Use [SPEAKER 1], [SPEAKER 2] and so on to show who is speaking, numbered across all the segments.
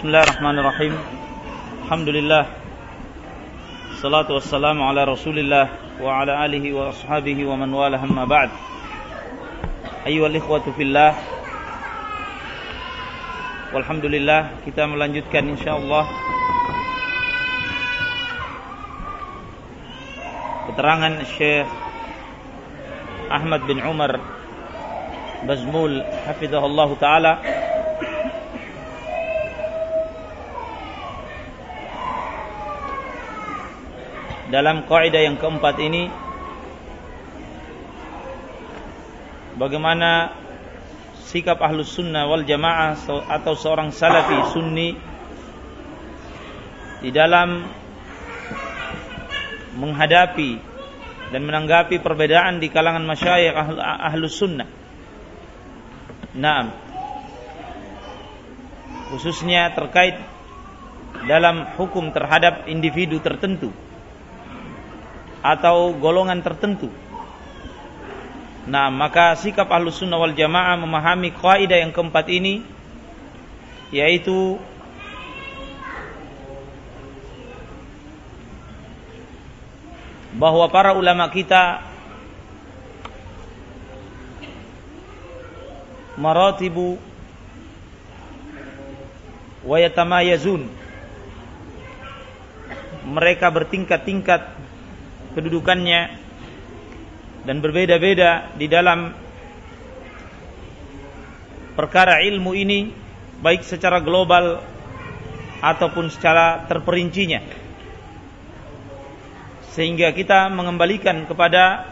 [SPEAKER 1] Bismillahirrahmanirrahim. Alhamdulillah. Salatu wassalamu ala Rasulillah wa wa man wala amma ba'd. Ayyuhal ikhwatu fillah. Kita melanjutkan insyaallah keterangan Syekh Ahmad bin Umar Bazmul hafizahullah taala dalam kaidah yang keempat ini bagaimana sikap ahlus sunnah wal jamaah atau seorang salafi sunni di dalam menghadapi dan menanggapi perbedaan di kalangan masyayikh ahlus sunnah. Naam. Khususnya terkait dalam hukum terhadap individu tertentu atau golongan tertentu. Nah, maka sikap ahlus sunnah wal jamaah memahami kaidah yang keempat ini yaitu bahwa para ulama kita maratibu wa yatamayazun mereka bertingkat-tingkat kedudukannya dan berbeda-beda di dalam perkara ilmu ini baik secara global ataupun secara terperincinya sehingga kita mengembalikan kepada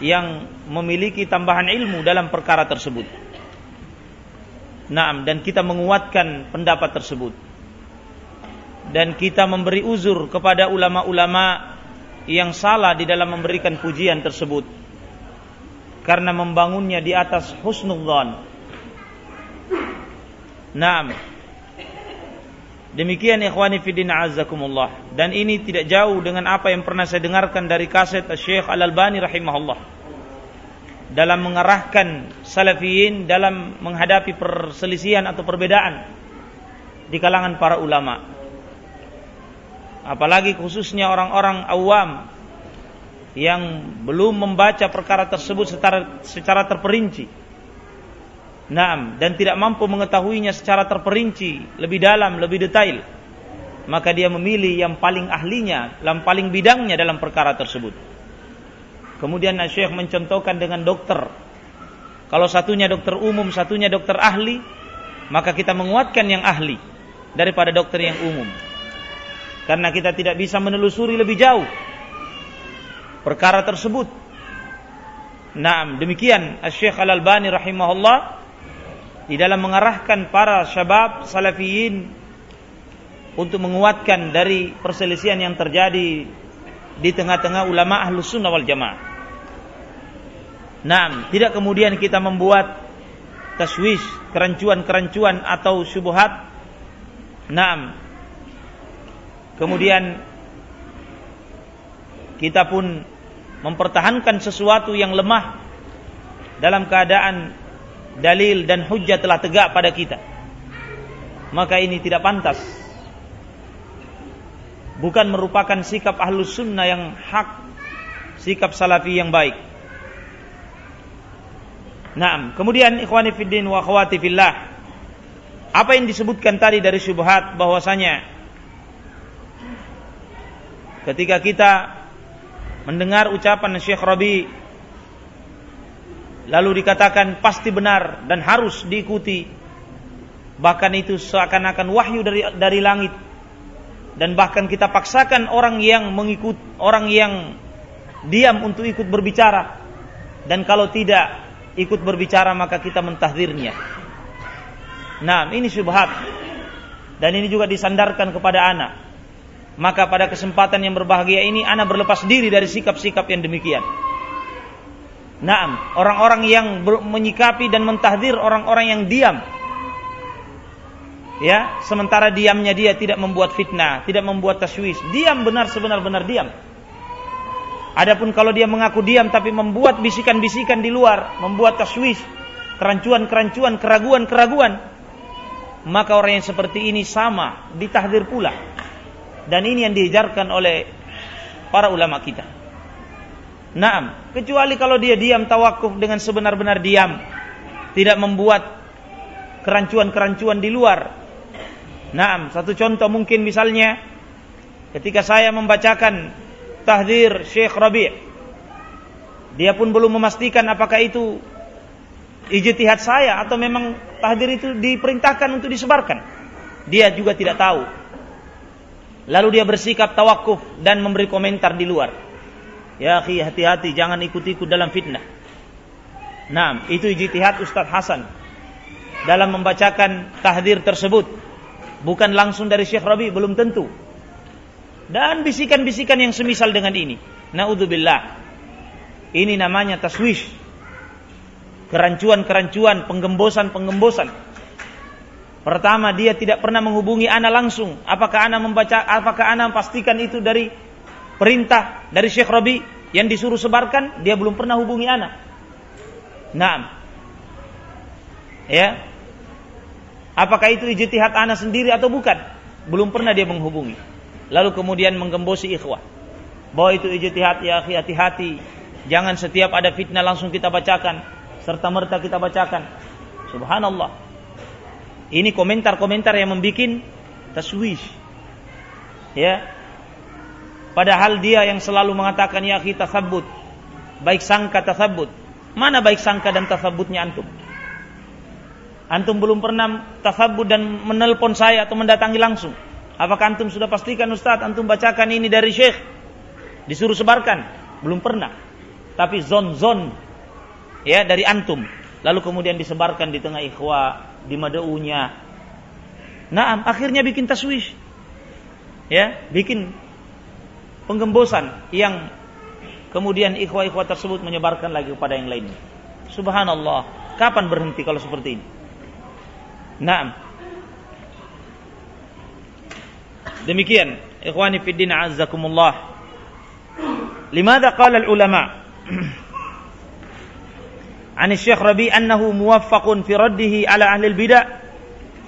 [SPEAKER 1] yang memiliki tambahan ilmu dalam perkara tersebut. Naam dan kita menguatkan pendapat tersebut. Dan kita memberi uzur kepada ulama-ulama yang salah di dalam memberikan pujian tersebut karena membangunnya di atas husnudzan. Naam. Demikian ikhwani fiddin azakumullah dan ini tidak jauh dengan apa yang pernah saya dengarkan dari kaset Syekh Al-Albani rahimahullah dalam mengarahkan salafiyin dalam menghadapi perselisihan atau perbedaan di kalangan para ulama apalagi khususnya orang-orang awam yang belum membaca perkara tersebut secara secara terperinci. Naam, dan tidak mampu mengetahuinya secara terperinci, lebih dalam, lebih detail. Maka dia memilih yang paling ahlinya, yang paling bidangnya dalam perkara tersebut. Kemudian Syekh mencontohkan dengan dokter. Kalau satunya dokter umum, satunya dokter ahli, maka kita menguatkan yang ahli daripada dokter yang umum karena kita tidak bisa menelusuri lebih jauh perkara tersebut. Nah, demikian Syekh Al-Albani rahimahullah di dalam mengarahkan para syabab salafiyin untuk menguatkan dari perselisihan yang terjadi di tengah-tengah ulama ahlus sunnah wal jamaah. Nah, tidak kemudian kita membuat taswis, kerancuan-kerancuan atau syubhat. Nah, Kemudian kita pun mempertahankan sesuatu yang lemah dalam keadaan dalil dan hujah telah tegak pada kita. Maka ini tidak pantas. Bukan merupakan sikap ahlus sunnah yang hak, sikap salafi yang baik. Nah, kemudian ikhwani fiddin wa akhwati fillah. Apa yang disebutkan tadi dari syubhat bahwasanya ketika kita mendengar ucapan Syekh Rabi lalu dikatakan pasti benar dan harus diikuti bahkan itu seakan-akan wahyu dari dari langit. Dan bahkan kita paksakan orang yang mengikut orang yang diam untuk ikut berbicara. Dan kalau tidak ikut berbicara maka kita mentahdirnya. Nah ini syubhat. Dan ini juga disandarkan kepada anak maka pada kesempatan yang berbahagia ini ana berlepas diri dari sikap-sikap yang demikian. Naam, orang-orang yang menyikapi dan mentahdir orang-orang yang diam. Ya, sementara diamnya dia tidak membuat fitnah, tidak membuat taswis. Diam benar sebenar-benar diam. Adapun kalau dia mengaku diam tapi membuat bisikan-bisikan di luar, membuat taswis, kerancuan-kerancuan, keraguan-keraguan, maka orang yang seperti ini sama ditahdir pula. Dan ini yang diajarkan oleh para ulama kita. Naam, kecuali kalau dia diam tawakuf dengan sebenar-benar diam, tidak membuat kerancuan-kerancuan di luar. Naam, satu contoh mungkin misalnya ketika saya membacakan tahdir Syekh Rabi' dia pun belum memastikan apakah itu ijtihad saya atau memang tahdir itu diperintahkan untuk disebarkan. Dia juga tidak tahu. Lalu dia bersikap tawakuf dan memberi komentar di luar. Ya akhi hati-hati jangan ikut-ikut dalam fitnah. Nah, itu ijtihad Ustaz Hasan dalam membacakan tahdir tersebut. Bukan langsung dari Syekh Rabi, belum tentu. Dan bisikan-bisikan yang semisal dengan ini. Naudzubillah. Ini namanya taswish kerancuan-kerancuan, penggembosan-penggembosan. Pertama, dia tidak pernah menghubungi ana langsung. Apakah ana membaca, apakah ana pastikan itu dari perintah dari Syekh Rabi yang disuruh sebarkan? Dia belum pernah hubungi ana. Naam. Ya. Apakah itu ijtihad ana sendiri atau bukan? Belum pernah dia menghubungi. Lalu kemudian menggembosi ikhwah. Bahwa itu ijtihad ya hati-hati. Jangan setiap ada fitnah langsung kita bacakan serta merta kita bacakan. Subhanallah. Ini komentar-komentar yang membuat taswish. Ya. Padahal dia yang selalu mengatakan ya kita sabut. Baik sangka tasabut. Mana baik sangka dan tasabutnya antum? Antum belum pernah tasabut dan menelpon saya atau mendatangi langsung. Apakah antum sudah pastikan Ustaz antum bacakan ini dari Syekh? Disuruh sebarkan? Belum pernah. Tapi zon-zon ya dari antum lalu kemudian disebarkan di tengah ikhwa di madaunya. Nah akhirnya bikin taswish. Ya bikin penggembosan yang kemudian ikhwa-ikhwa tersebut menyebarkan lagi kepada yang lainnya. Subhanallah kapan berhenti kalau seperti ini? Naam. Demikian ikhwani fid din azzakumullah limadha qala al ulama عن الشيخ ربيع أنه موفق في رده على أهل البدع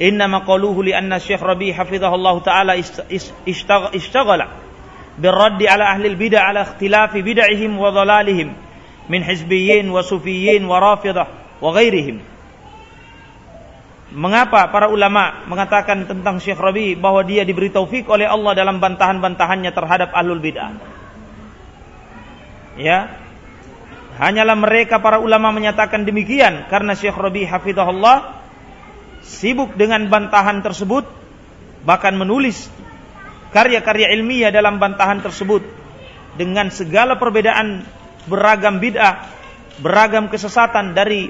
[SPEAKER 1] إنما قالوه لأن الشيخ ربيع حفظه الله تعالى اشتغل بالرد على أهل البدع على اختلاف بدعهم وضلالهم من حزبيين وصوفيين ورافضة وغيرهم Mengapa para ulama mengatakan tentang Syekh Rabi bahwa dia diberi taufik oleh Allah dalam bantahan-bantahannya terhadap ahlul bid'ah? Ya, Hanyalah mereka para ulama menyatakan demikian karena Syekh Rabi hafizahullah sibuk dengan bantahan tersebut bahkan menulis karya-karya ilmiah dalam bantahan tersebut dengan segala perbedaan beragam bid'ah, beragam kesesatan dari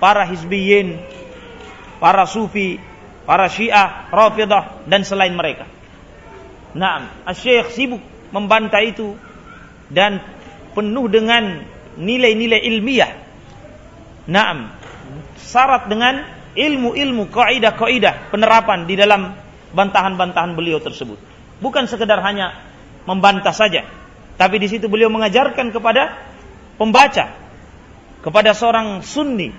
[SPEAKER 1] para hizbiyin, para sufi, para syiah, rafidah dan selain mereka. Nah, Syekh sibuk membantah itu dan penuh dengan nilai-nilai ilmiah. Naam. Syarat dengan ilmu-ilmu kaidah-kaidah penerapan di dalam bantahan-bantahan beliau tersebut. Bukan sekedar hanya membantah saja, tapi di situ beliau mengajarkan kepada pembaca, kepada seorang sunni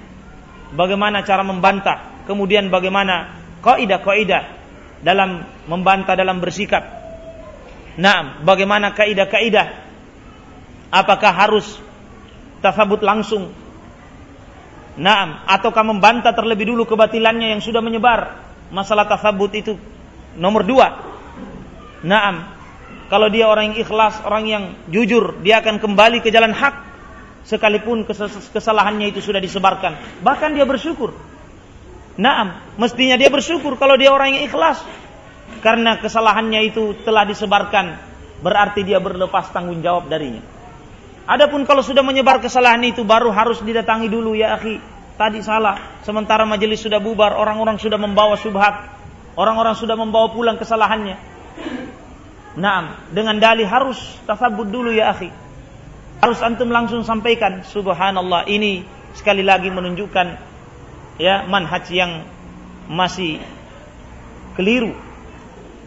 [SPEAKER 1] bagaimana cara membantah, kemudian bagaimana kaidah-kaidah dalam membantah dalam bersikap. Nah, bagaimana kaidah-kaidah? Apakah harus tasabut langsung. Naam, ataukah membantah terlebih dulu kebatilannya yang sudah menyebar. Masalah tasabut itu nomor dua. Naam, kalau dia orang yang ikhlas, orang yang jujur, dia akan kembali ke jalan hak. Sekalipun kesalahannya itu sudah disebarkan. Bahkan dia bersyukur. Naam, mestinya dia bersyukur kalau dia orang yang ikhlas. Karena kesalahannya itu telah disebarkan. Berarti dia berlepas tanggung jawab darinya. Adapun kalau sudah menyebar kesalahan itu baru harus didatangi dulu ya akhi. Tadi salah. Sementara majelis sudah bubar, orang-orang sudah membawa subhat. Orang-orang sudah membawa pulang kesalahannya. Naam, dengan dalih harus tasabut dulu ya akhi. Harus antum langsung sampaikan subhanallah ini sekali lagi menunjukkan ya manhaj yang masih keliru.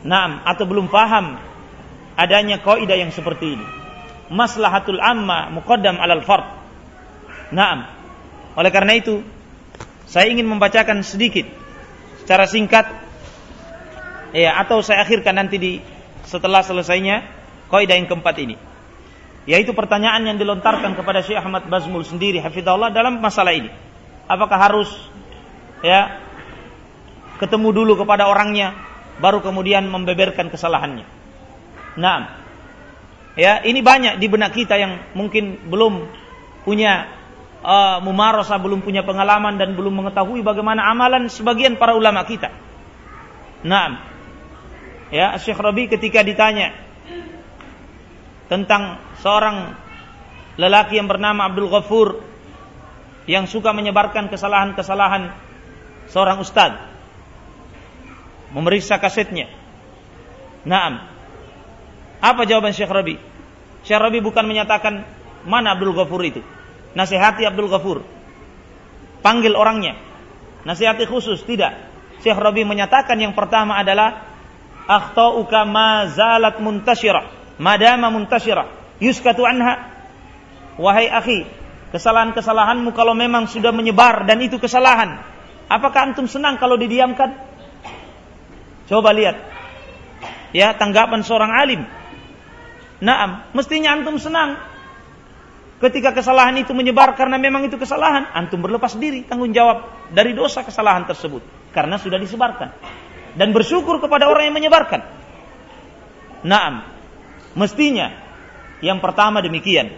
[SPEAKER 1] Naam, atau belum paham adanya kaidah yang seperti ini maslahatul amma muqaddam alal fard. Naam. Oleh karena itu, saya ingin membacakan sedikit secara singkat Ya, atau saya akhirkan nanti di setelah selesainya kaidah yang keempat ini. Yaitu pertanyaan yang dilontarkan kepada Syekh Ahmad Bazmul sendiri hafizahullah dalam masalah ini. Apakah harus ya ketemu dulu kepada orangnya baru kemudian membeberkan kesalahannya. Nah, ya ini banyak di benak kita yang mungkin belum punya uh, mumarasa, belum punya pengalaman dan belum mengetahui bagaimana amalan sebagian para ulama kita. Nah, ya Syekh Rabi ketika ditanya tentang seorang lelaki yang bernama Abdul Ghafur yang suka menyebarkan kesalahan-kesalahan seorang ustadz memeriksa kasetnya. Naam. Apa jawaban Syekh Rabi? Syekh Rabi bukan menyatakan mana Abdul Ghafur itu. Nasihati Abdul Ghafur. Panggil orangnya. Nasihati khusus, tidak. Syekh Rabi menyatakan yang pertama adalah akhtauka ma zalat muntashirah, madama muntashirah yuskatu anha wahai akhi kesalahan-kesalahanmu kalau memang sudah menyebar dan itu kesalahan apakah antum senang kalau didiamkan coba lihat ya tanggapan seorang alim Naam, mestinya antum senang ketika kesalahan itu menyebar karena memang itu kesalahan, antum berlepas diri tanggung jawab dari dosa kesalahan tersebut karena sudah disebarkan dan bersyukur kepada orang yang menyebarkan. Naam, mestinya yang pertama demikian.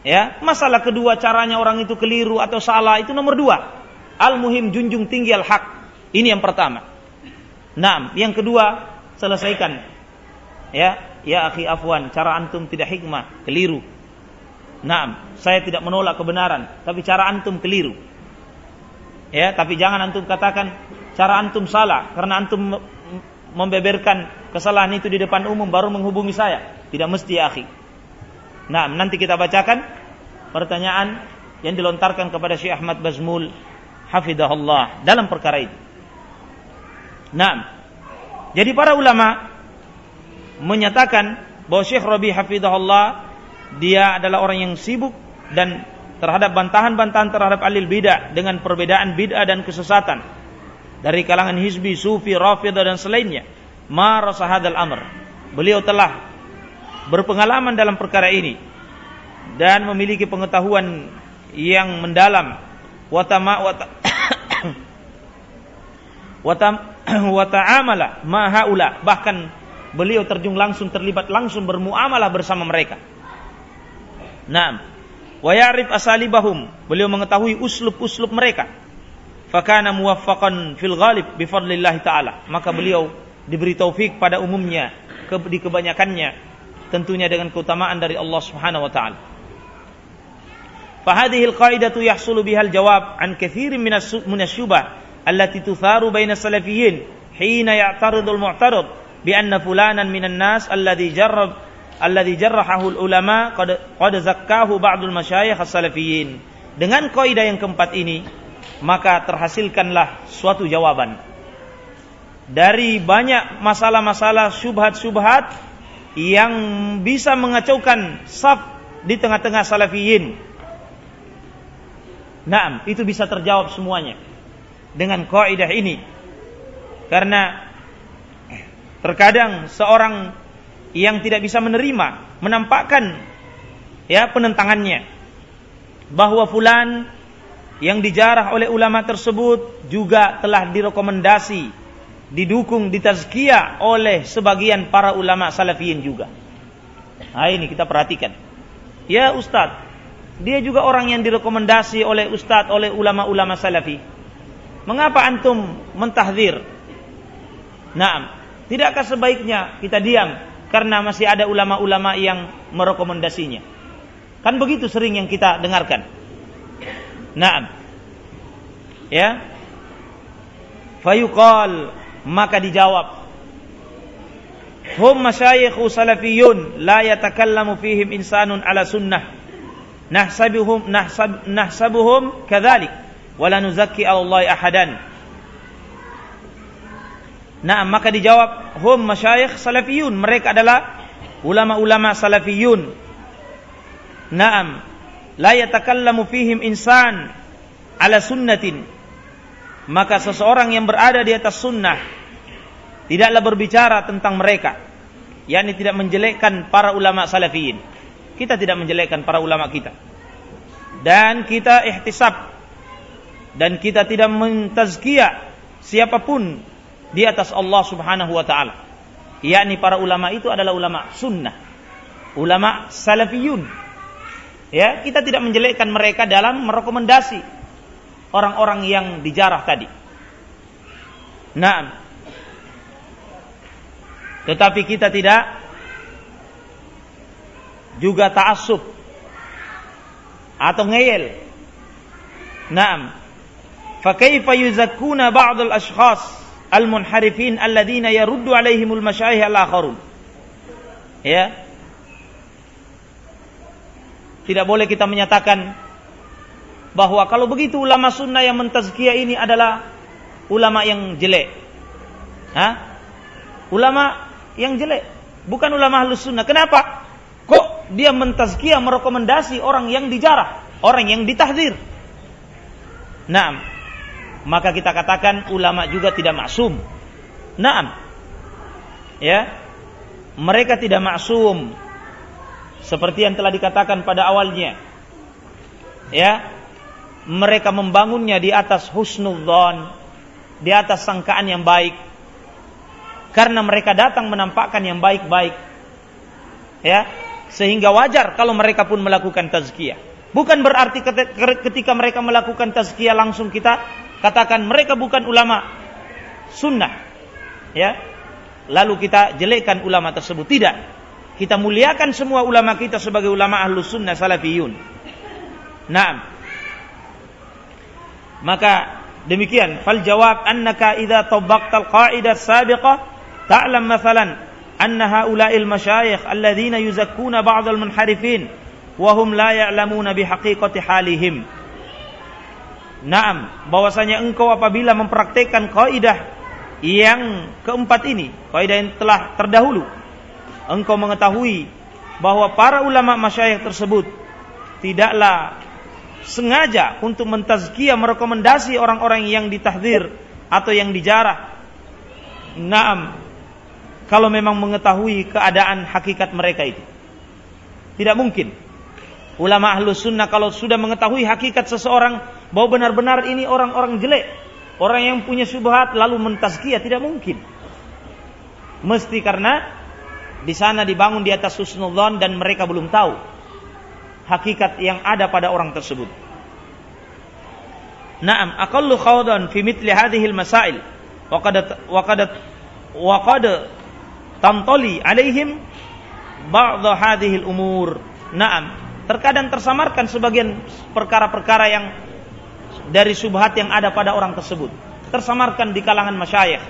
[SPEAKER 1] Ya, masalah kedua caranya orang itu keliru atau salah itu nomor dua. Al muhim junjung tinggi al hak. Ini yang pertama. Nah, yang kedua selesaikan. Ya, ya akhi afwan, cara antum tidak hikmah, keliru. Nah, saya tidak menolak kebenaran, tapi cara antum keliru. Ya, tapi jangan antum katakan cara antum salah karena antum membeberkan kesalahan itu di depan umum baru menghubungi saya. Tidak mesti ya akhi. Nah, nanti kita bacakan pertanyaan yang dilontarkan kepada Syekh Ahmad Bazmul hafidahullah dalam perkara ini. Nah, jadi para ulama menyatakan bahwa Syekh Rabi hafidahullah dia adalah orang yang sibuk dan terhadap bantahan-bantahan terhadap alil bidah dengan perbedaan bidah dan kesesatan dari kalangan hizbi, sufi, rafidah dan selainnya. Ma hadal amr. Beliau telah berpengalaman dalam perkara ini dan memiliki pengetahuan yang mendalam watama wata wata'amala mahaula bahkan beliau terjun langsung terlibat langsung bermuamalah bersama mereka. Naam. Wa ya'rif asalibahum. Beliau mengetahui uslub-uslub mereka. Fakana muwaffaqan fil ghalib bi fadlillah taala. Maka beliau diberi taufik pada umumnya ke, di kebanyakannya tentunya dengan keutamaan dari Allah Subhanahu wa taala. فهذه القاعدة يحصل بها الجواب عن كثير من من الشبه التي تثار بين السلفيين حين يعترض المعترض bi anna fulanan minan nas alladhi jarrab alladhi jarrahahu ulama qad qad zakkahu ba'dul masyayikh as-salafiyyin. Dengan kaidah yang keempat ini, maka terhasilkanlah suatu jawaban dari banyak masalah-masalah subhat-subhat yang bisa mengacaukan saf di tengah-tengah salafiyin. Naam, itu bisa terjawab semuanya dengan kaidah ini. Karena terkadang seorang yang tidak bisa menerima menampakkan ya penentangannya bahwa fulan yang dijarah oleh ulama tersebut juga telah direkomendasi didukung ditazkiyah oleh sebagian para ulama salafiyin juga. Nah ini kita perhatikan. Ya Ustadz, dia juga orang yang direkomendasi oleh Ustadz, oleh ulama-ulama salafi. Mengapa antum mentahdir? Nah, tidakkah sebaiknya kita diam karena masih ada ulama-ulama yang merekomendasinya? Kan begitu sering yang kita dengarkan. Nah, ya. Fayuqal maka dijawab hum masyayikhu salafiyun la yatakallamu fihim insanun ala sunnah nahsabuhum nahsab nahsabuhum kadzalik wala nuzakki Allah ahadan Nah, maka dijawab hum masyayikh salafiyun, mereka adalah ulama-ulama salafiyun. Naam, la yatakallamu fihim insan ala sunnatin maka seseorang yang berada di atas sunnah tidaklah berbicara tentang mereka, yakni tidak menjelekkan para ulama salafiyin. Kita tidak menjelekkan para ulama kita. Dan kita ihtisab dan kita tidak mentazkiyah siapa pun di atas Allah Subhanahu wa taala. Yakni para ulama itu adalah ulama sunnah. Ulama salafiyun. Ya, kita tidak menjelekkan mereka dalam merekomendasi orang-orang yang dijarah tadi. Nah, tetapi kita tidak juga ta'assub atau ngeyel. Naam. Fakaifa yuzakkuna ba'd al-ashkhas al-munharifin alladziina yaruddu 'alaihimul masyayikh al-akharun. Ya. Tidak boleh kita menyatakan bahwa kalau begitu ulama sunnah yang mentazkiyah ini adalah ulama yang jelek. Hah? Ulama yang jelek, bukan ulama ahlus sunnah. Kenapa? Kok dia mentazkiyah merekomendasi orang yang dijarah, orang yang ditahdir? Naam. Maka kita katakan ulama juga tidak maksum. Naam. Ya. Mereka tidak maksum. Seperti yang telah dikatakan pada awalnya. Ya. Mereka membangunnya di atas husnudzon, di atas sangkaan yang baik. Karena mereka datang menampakkan yang baik-baik. Ya, sehingga wajar kalau mereka pun melakukan tazkiyah. Bukan berarti ketika mereka melakukan tazkiyah langsung kita katakan mereka bukan ulama sunnah. Ya. Lalu kita jelekkan ulama tersebut. Tidak. Kita muliakan semua ulama kita sebagai ulama ahlus sunnah salafiyun. Nah, maka Demikian, fal jawab annaka idza tabaqta al-qa'idah sabiqah ta'lam mathalan anna haula'il masyayikh alladhina yuzakkuna ba'd al-munharifin wa hum la ya'lamuna bihaqiqati halihim. Naam, bahwasanya engkau apabila mempraktekkan kaidah yang keempat ini, kaidah yang telah terdahulu, engkau mengetahui bahwa para ulama masyayikh tersebut tidaklah sengaja untuk mentazkiyah merekomendasi orang-orang yang ditahdir atau yang dijarah. Naam. Kalau memang mengetahui keadaan hakikat mereka itu. Tidak mungkin. Ulama ahlu sunnah kalau sudah mengetahui hakikat seseorang bahwa benar-benar ini orang-orang jelek. Orang yang punya syubhat lalu mentazkiyah tidak mungkin. Mesti karena di sana dibangun di atas husnudzon dan mereka belum tahu hakikat yang ada pada orang tersebut. Naam, aqallu khawdan fi mithli hadhihi al-masail wa qad wa qad wa alaihim ba'd hadhihi al-umur. Naam, terkadang tersamarkan sebagian perkara-perkara yang dari subhat yang ada pada orang tersebut. Tersamarkan di kalangan masyayikh.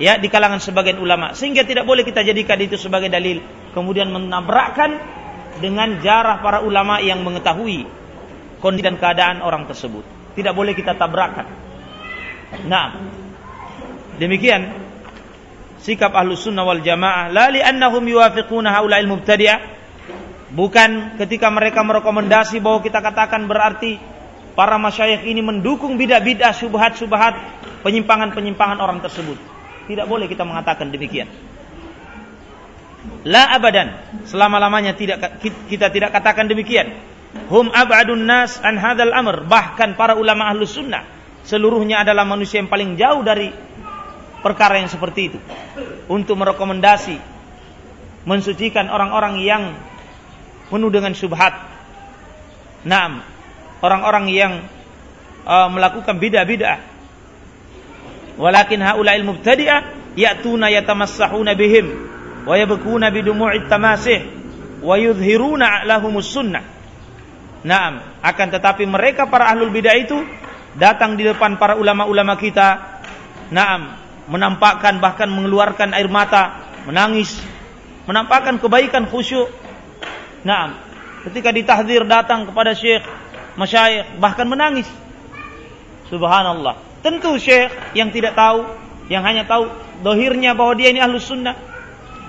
[SPEAKER 1] Ya, di kalangan sebagian ulama. Sehingga tidak boleh kita jadikan itu sebagai dalil. Kemudian menabrakkan dengan jarah para ulama yang mengetahui kondisi dan keadaan orang tersebut. Tidak boleh kita tabrakan. Nah, demikian sikap ahlu sunnah wal jamaah. La annahum yuwafiquna haula'il mubtadi'ah. Bukan ketika mereka merekomendasi bahwa kita katakan berarti para masyayikh ini mendukung bidah-bidah, subhat-subhat, penyimpangan-penyimpangan orang tersebut. Tidak boleh kita mengatakan demikian. La abadan. Selama-lamanya tidak kita tidak katakan demikian. Hum ab'adun nas an hadzal amr. Bahkan para ulama ahlus sunnah seluruhnya adalah manusia yang paling jauh dari perkara yang seperti itu. Untuk merekomendasi mensucikan orang-orang yang penuh dengan syubhat. Naam, orang-orang yang uh, melakukan bidah-bidah. Walakin haula'il mubtadi'ah ya'tuna yatamassahuna bihim wa yabkuna bidumu'it tamasih wa yudhiruna lahumus sunnah. Naam, akan tetapi mereka para ahlul bidah itu datang di depan para ulama-ulama kita. Naam, menampakkan bahkan mengeluarkan air mata, menangis, menampakkan kebaikan khusyuk. Naam, ketika ditahdir datang kepada syekh, masyayikh bahkan menangis. Subhanallah. Tentu syekh yang tidak tahu, yang hanya tahu dohirnya bahwa dia ini ahlus sunnah,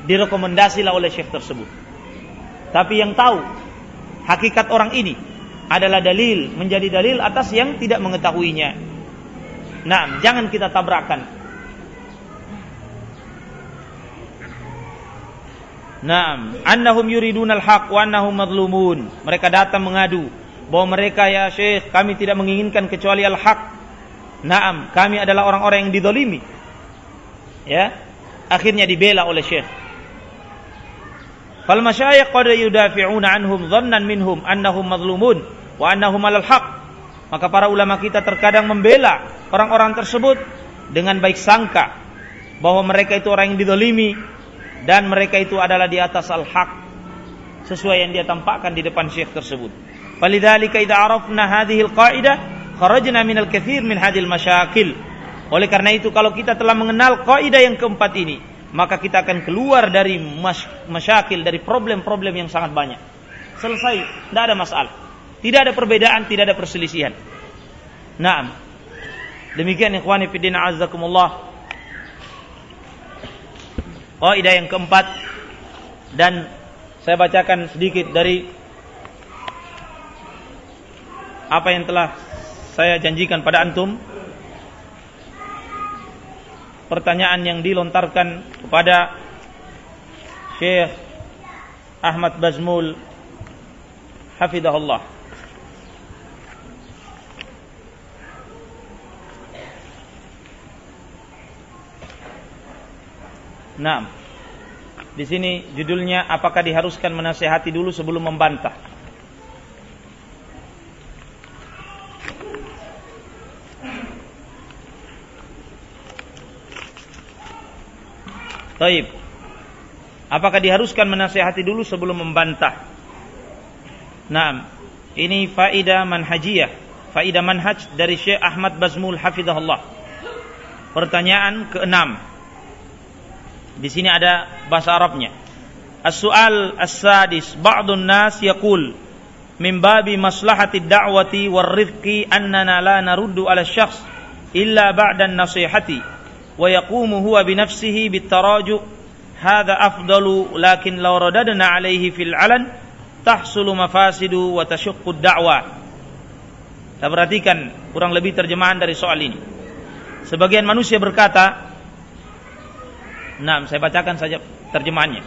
[SPEAKER 1] direkomendasilah oleh syekh tersebut. Tapi yang tahu hakikat orang ini adalah dalil, menjadi dalil atas yang tidak mengetahuinya. Nah, jangan kita tabrakan. Naam, annahum yuridunal haq wa annahum madlumun. Mereka datang mengadu bahwa mereka ya Syekh, kami tidak menginginkan kecuali al-haq. Naam, kami adalah orang-orang yang didolimi. Ya, akhirnya dibela oleh Syekh. Fal masyayikh qad yudafi'una anhum dhannan minhum annahum madlumun wa annahum alal haq. Maka para ulama kita terkadang membela orang-orang tersebut dengan baik sangka bahwa mereka itu orang yang didolimi dan mereka itu adalah di atas al-haq sesuai yang dia tampakkan di depan syekh tersebut. Falidzalika idza arafna hadhihi al-qa'idah kharajna min al-katsir min hadhil masyakil. Oleh karena itu kalau kita telah mengenal kaidah yang keempat ini, maka kita akan keluar dari masyakil, dari problem-problem yang sangat banyak. Selesai, tidak ada masalah. Tidak ada perbedaan, tidak ada perselisihan. Naam. Demikian ikhwani fillah azzakumullah kaidah yang keempat dan saya bacakan sedikit dari apa yang telah saya janjikan pada antum. Pertanyaan yang dilontarkan kepada Syekh Ahmad Bazmul hafizahullah. Nah, di sini judulnya apakah diharuskan menasehati dulu sebelum membantah? Taib. Apakah diharuskan menasehati dulu sebelum membantah? Nah, ini faidah manhajiyah, faidah manhaj dari Syekh Ahmad Bazmul hafizahullah. Pertanyaan keenam. Di sini ada bahasa Arabnya. As-su'al as-sadis, ba'dun nas yaqul min babi maslahati da'wati war rifqi annana la naruddu ala syakhs illa ba'da nasihati nafsihi bit taraju hadha afdalu lakin law radadna alayhi fil alan tahsulu mafasidu wa tashuqqu da'wa kita perhatikan kurang lebih terjemahan dari soal ini sebagian manusia berkata Nah, saya bacakan saja terjemahannya.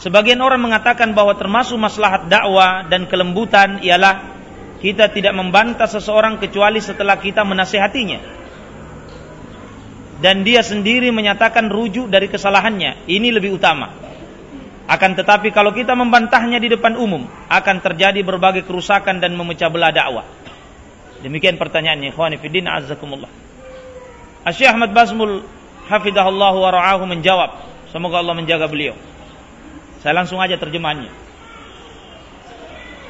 [SPEAKER 1] Sebagian orang mengatakan bahwa termasuk maslahat dakwah dan kelembutan ialah kita tidak membantah seseorang kecuali setelah kita menasehatinya. Dan dia sendiri menyatakan rujuk dari kesalahannya. Ini lebih utama. Akan tetapi kalau kita membantahnya di depan umum, akan terjadi berbagai kerusakan dan memecah belah dakwah. Demikian pertanyaannya, ikhwani fiddin azzakumullah. Asyik Ahmad Basmul hafidahullah wa ra'ahu menjawab. Semoga Allah menjaga beliau. Saya langsung aja terjemahannya.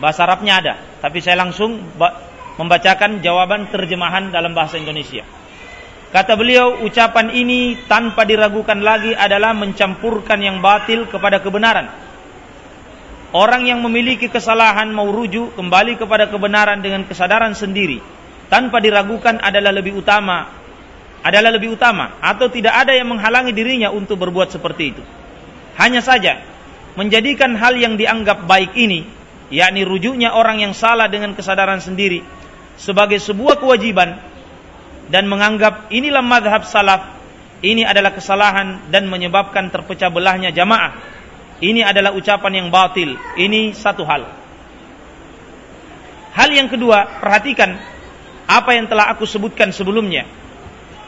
[SPEAKER 1] Bahasa Arabnya ada, tapi saya langsung membacakan jawaban terjemahan dalam bahasa Indonesia. Kata beliau, ucapan ini tanpa diragukan lagi adalah mencampurkan yang batil kepada kebenaran. Orang yang memiliki kesalahan mau rujuk kembali kepada kebenaran dengan kesadaran sendiri tanpa diragukan adalah lebih utama adalah lebih utama atau tidak ada yang menghalangi dirinya untuk berbuat seperti itu. Hanya saja menjadikan hal yang dianggap baik ini, yakni rujuknya orang yang salah dengan kesadaran sendiri sebagai sebuah kewajiban dan menganggap inilah madhab salaf, ini adalah kesalahan dan menyebabkan terpecah belahnya jamaah. Ini adalah ucapan yang batil. Ini satu hal. Hal yang kedua, perhatikan apa yang telah aku sebutkan sebelumnya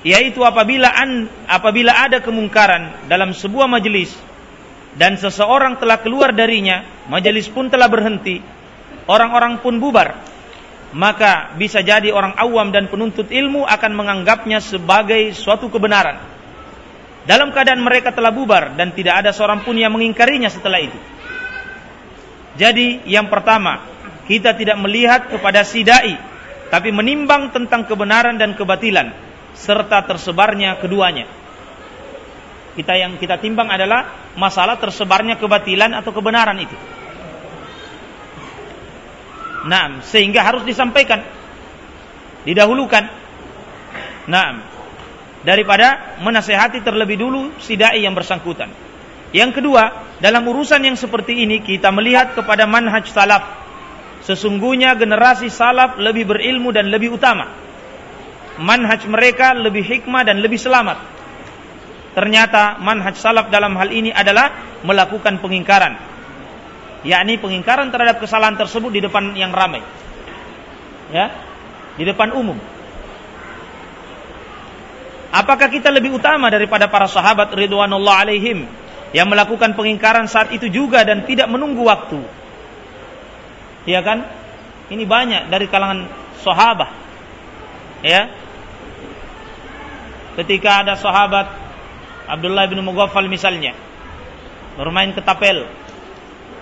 [SPEAKER 1] yaitu apabila an, apabila ada kemungkaran dalam sebuah majelis dan seseorang telah keluar darinya, majelis pun telah berhenti, orang-orang pun bubar, maka bisa jadi orang awam dan penuntut ilmu akan menganggapnya sebagai suatu kebenaran. Dalam keadaan mereka telah bubar dan tidak ada seorang pun yang mengingkarinya setelah itu. Jadi yang pertama, kita tidak melihat kepada sidai, tapi menimbang tentang kebenaran dan kebatilan serta tersebarnya keduanya. Kita yang kita timbang adalah masalah tersebarnya kebatilan atau kebenaran itu. Nah, sehingga harus disampaikan, didahulukan. Nah, daripada menasehati terlebih dulu si dai yang bersangkutan. Yang kedua, dalam urusan yang seperti ini kita melihat kepada manhaj salaf. Sesungguhnya generasi salaf lebih berilmu dan lebih utama manhaj mereka lebih hikmah dan lebih selamat. ternyata manhaj salaf dalam hal ini adalah melakukan pengingkaran. Yakni pengingkaran terhadap kesalahan tersebut di depan yang ramai. Ya, di depan umum. Apakah kita lebih utama daripada para sahabat ridwanullah alaihim yang melakukan pengingkaran saat itu juga dan tidak menunggu waktu? Ya kan? Ini banyak dari kalangan sahabat. Ya. Ketika ada sahabat Abdullah bin Mughaffal misalnya bermain ketapel,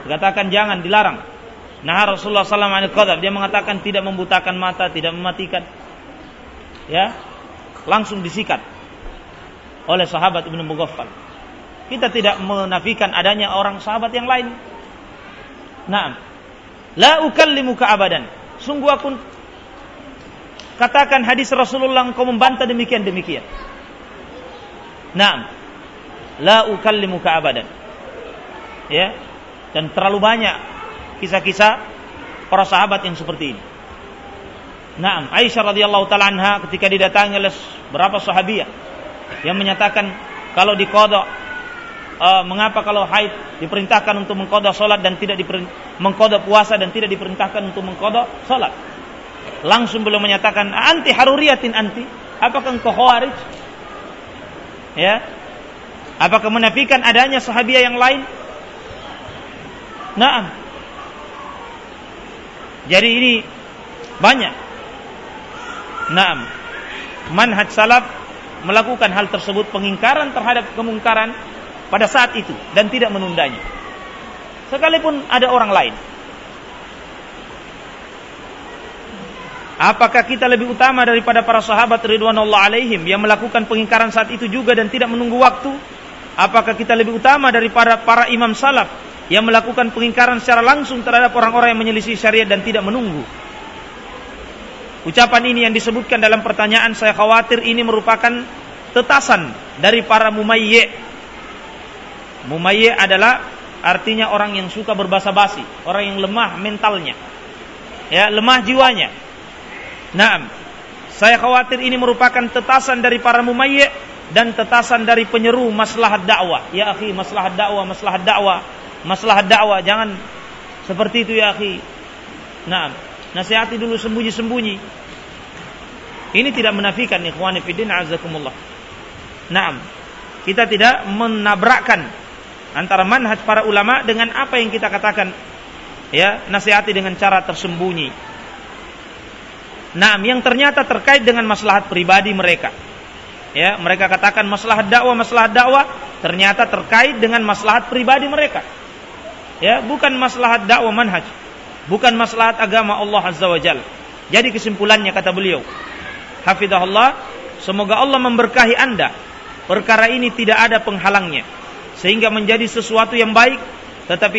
[SPEAKER 1] dikatakan jangan dilarang. Nah Rasulullah SAW dia mengatakan tidak membutakan mata, tidak mematikan. Ya, langsung disikat oleh sahabat Ibnu Mughaffal. Kita tidak menafikan adanya orang sahabat yang lain. Naam. La ukallimuka abadan. Sungguh aku katakan hadis Rasulullah engkau membantah demikian demikian. Naam. La ukallimuka abadan. Ya. Dan terlalu banyak kisah-kisah para sahabat yang seperti ini. Naam, Aisyah radhiyallahu taala anha ketika didatangi oleh berapa sahabiah yang menyatakan kalau dikodok uh, mengapa kalau haid diperintahkan untuk mengkodok solat dan tidak mengkodok puasa dan tidak diperintahkan untuk mengkodok solat. Langsung beliau menyatakan anti haruriyatin anti. Apakah engkau khawarij? Ya. Apakah menafikan adanya sahabiah yang lain? Naam. Jadi ini banyak Naam. Manhaj salaf melakukan hal tersebut pengingkaran terhadap kemungkaran pada saat itu dan tidak menundanya. Sekalipun ada orang lain. Apakah kita lebih utama daripada para sahabat ridwanullah alaihim yang melakukan pengingkaran saat itu juga dan tidak menunggu waktu? Apakah kita lebih utama daripada para imam salaf yang melakukan pengingkaran secara langsung terhadap orang-orang yang menyelisih syariat dan tidak menunggu? Ucapan ini yang disebutkan dalam pertanyaan saya khawatir ini merupakan tetasan dari para mumayye. Mumayye adalah artinya orang yang suka berbahasa basi, orang yang lemah mentalnya. Ya, lemah jiwanya. Naam. Saya khawatir ini merupakan tetasan dari para mumayye dan tetasan dari penyeru maslahat dakwah. Ya akhi, maslahat dakwah, maslahat dakwah, maslahat dakwah. Jangan seperti itu ya akhi. Naam. Nasihati dulu sembunyi-sembunyi. Ini tidak menafikan ikhwani fiddin azakumullah. Naam. Kita tidak menabrakkan antara manhaj para ulama dengan apa yang kita katakan. Ya, nasihati dengan cara tersembunyi. Naam, yang ternyata terkait dengan maslahat pribadi mereka. Ya, mereka katakan maslahat dakwah, maslahat dakwah ternyata terkait dengan maslahat pribadi mereka. Ya, bukan maslahat dakwah manhaj bukan maslahat agama Allah Azza wa Jal. Jadi kesimpulannya kata beliau, Hafidahullah, semoga Allah memberkahi Anda. Perkara ini tidak ada penghalangnya sehingga menjadi sesuatu yang baik tetapi